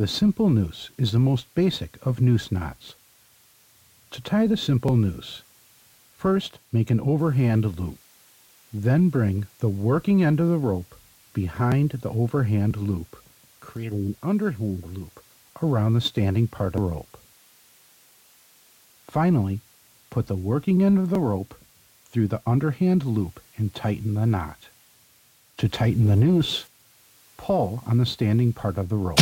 The simple noose is the most basic of noose knots. To tie the simple noose, first make an overhand loop. Then bring the working end of the rope behind the overhand loop, creating an underhand loop around the standing part of the rope. Finally, put the working end of the rope through the underhand loop and tighten the knot. To tighten the noose, pull on the standing part of the rope.